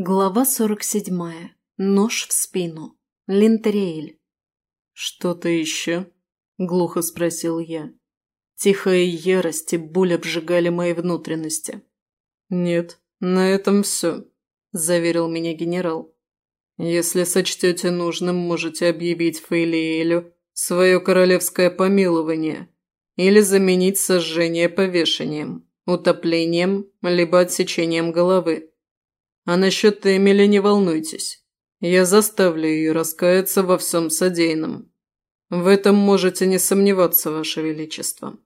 Глава 47. Нож в спину. Линтерейль. «Что-то еще?» – глухо спросил я. Тихая ярость и боль обжигали мои внутренности. «Нет, на этом все», – заверил меня генерал. «Если сочтете нужным, можете объявить Фейлиэлю свое королевское помилование или заменить сожжение повешением, утоплением, либо отсечением головы. А насчет Эмили не волнуйтесь. Я заставлю ее раскаяться во всем содеянном. В этом можете не сомневаться, Ваше Величество.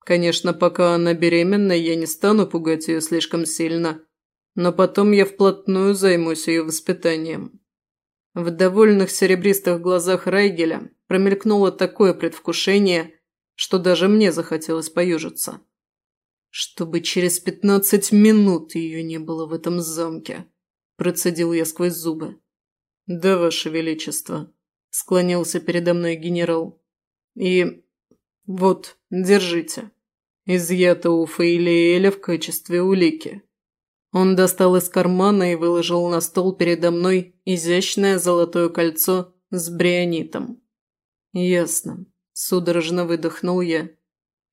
Конечно, пока она беременна, я не стану пугать ее слишком сильно, но потом я вплотную займусь ее воспитанием. В довольных серебристых глазах Райгеля промелькнуло такое предвкушение, что даже мне захотелось поюжиться. Чтобы через пятнадцать минут ее не было в этом замке, процедил я сквозь зубы. Да, ваше величество, склонился передо мной генерал. И вот, держите. Изъято у Фейлиэля в качестве улики. Он достал из кармана и выложил на стол передо мной изящное золотое кольцо с брианитом. «Ясно. Судорожно выдохнул я.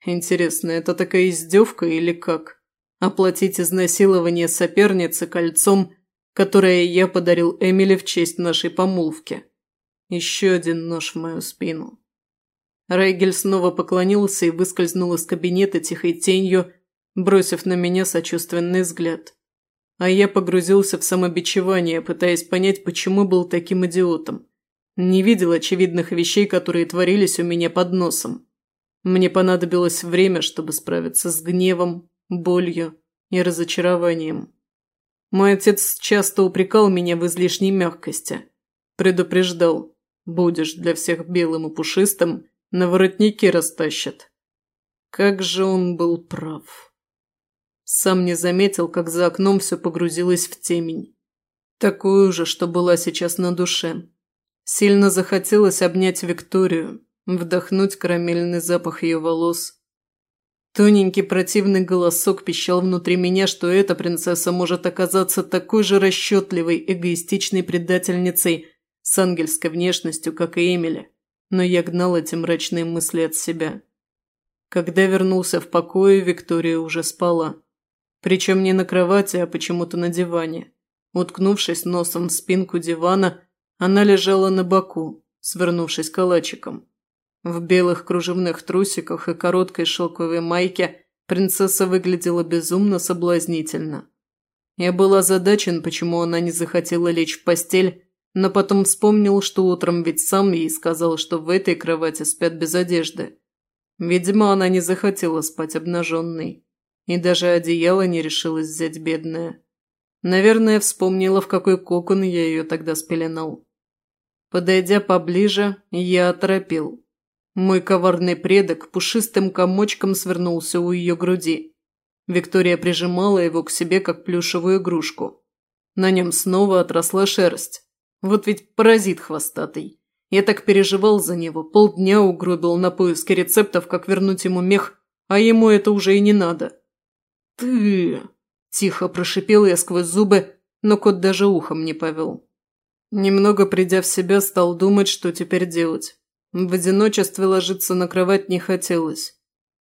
Интересно, это такая издевка или как? Оплатить изнасилование соперницы кольцом, которое я подарил Эмили в честь нашей помолвки. Еще один нож в мою спину. Райгель снова поклонился и выскользнул из кабинета тихой тенью, бросив на меня сочувственный взгляд. А я погрузился в самобичевание, пытаясь понять, почему был таким идиотом. Не видел очевидных вещей, которые творились у меня под носом. Мне понадобилось время, чтобы справиться с гневом, болью и разочарованием. Мой отец часто упрекал меня в излишней мягкости. Предупреждал, будешь для всех белым и пушистым, на воротнике растащат. Как же он был прав. Сам не заметил, как за окном все погрузилось в темень. Такую же, что была сейчас на душе. Сильно захотелось обнять Викторию, вдохнуть карамельный запах ее волос. Тоненький противный голосок пищал внутри меня, что эта принцесса может оказаться такой же расчетливой, эгоистичной предательницей с ангельской внешностью, как и Эмили. Но я гнал эти мрачные мысли от себя. Когда вернулся в покое, Виктория уже спала. Причем не на кровати, а почему-то на диване. Уткнувшись носом в спинку дивана, она лежала на боку, свернувшись калачиком. В белых кружевных трусиках и короткой шелковой майке принцесса выглядела безумно соблазнительно. Я был озадачен, почему она не захотела лечь в постель, но потом вспомнил, что утром ведь сам ей сказал, что в этой кровати спят без одежды. Видимо, она не захотела спать обнаженной. И даже одеяло не решилась взять бедная. Наверное, вспомнила, в какой кокон я ее тогда спеленал. Подойдя поближе, я оторопел. Мой коварный предок пушистым комочком свернулся у ее груди. Виктория прижимала его к себе, как плюшевую игрушку. На нем снова отросла шерсть. Вот ведь паразит хвостатый. Я так переживал за него, полдня угробил на поиски рецептов, как вернуть ему мех, а ему это уже и не надо. «Ты...» – тихо прошипел я сквозь зубы, но кот даже ухом не повел. Немного придя в себя, стал думать, что теперь делать. В одиночестве ложиться на кровать не хотелось.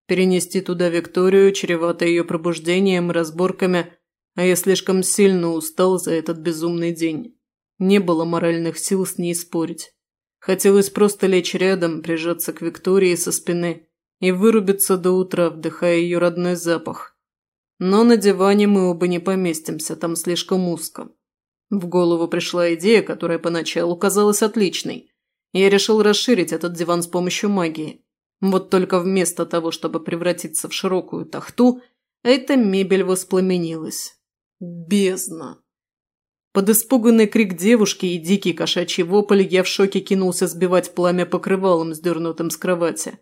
Перенести туда Викторию, чревато ее пробуждением и разборками, а я слишком сильно устал за этот безумный день. Не было моральных сил с ней спорить. Хотелось просто лечь рядом, прижаться к Виктории со спины и вырубиться до утра, вдыхая ее родной запах. Но на диване мы оба не поместимся, там слишком узко. В голову пришла идея, которая поначалу казалась отличной. Я решил расширить этот диван с помощью магии. Вот только вместо того, чтобы превратиться в широкую тахту, эта мебель воспламенилась. Бездна. Под испуганный крик девушки и дикий кошачий вопль я в шоке кинулся сбивать пламя покрывалом, сдернутым с кровати.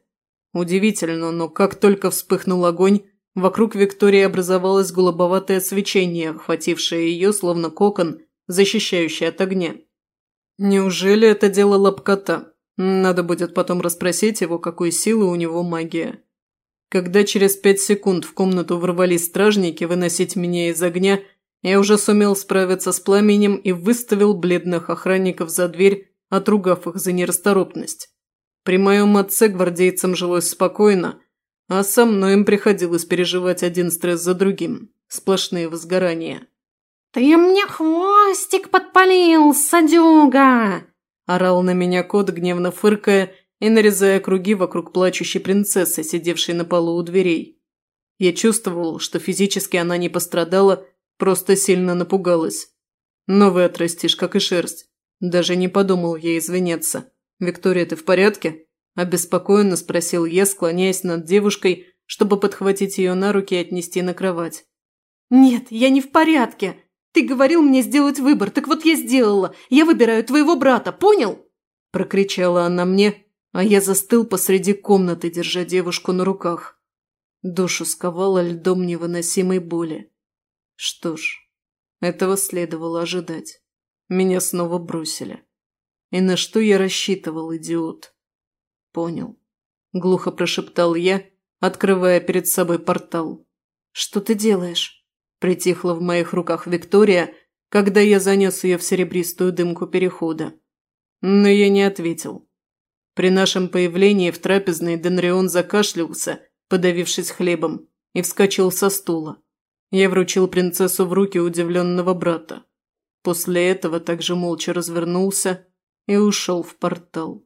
Удивительно, но как только вспыхнул огонь, вокруг Виктории образовалось голубоватое свечение, охватившее ее, словно кокон, защищающий от огня. Неужели это дело лапкота? Надо будет потом расспросить его, какой силы у него магия. Когда через пять секунд в комнату ворвались стражники выносить меня из огня, Я уже сумел справиться с пламенем и выставил бледных охранников за дверь, отругав их за нерасторопность. При моем отце гвардейцам жилось спокойно, а со мной им приходилось переживать один стресс за другим. Сплошные возгорания. «Ты мне хвостик подпалил, садюга!» Орал на меня кот, гневно фыркая и нарезая круги вокруг плачущей принцессы, сидевшей на полу у дверей. Я чувствовал, что физически она не пострадала, просто сильно напугалась. Новый отрастишь, как и шерсть. Даже не подумал ей извиняться. «Виктория, ты в порядке?» – обеспокоенно спросил я, склоняясь над девушкой, чтобы подхватить ее на руки и отнести на кровать. «Нет, я не в порядке. Ты говорил мне сделать выбор, так вот я сделала. Я выбираю твоего брата, понял?» Прокричала она мне, а я застыл посреди комнаты, держа девушку на руках. Душу сковала льдом невыносимой боли. Что ж, этого следовало ожидать. Меня снова бросили. И на что я рассчитывал, идиот? Понял. Глухо прошептал я, открывая перед собой портал. Что ты делаешь? Притихла в моих руках Виктория, когда я занес ее в серебристую дымку перехода. Но я не ответил. При нашем появлении в трапезной Денрион закашлялся, подавившись хлебом, и вскочил со стула. Я вручил принцессу в руки удивленного брата. После этого также молча развернулся и ушел в портал.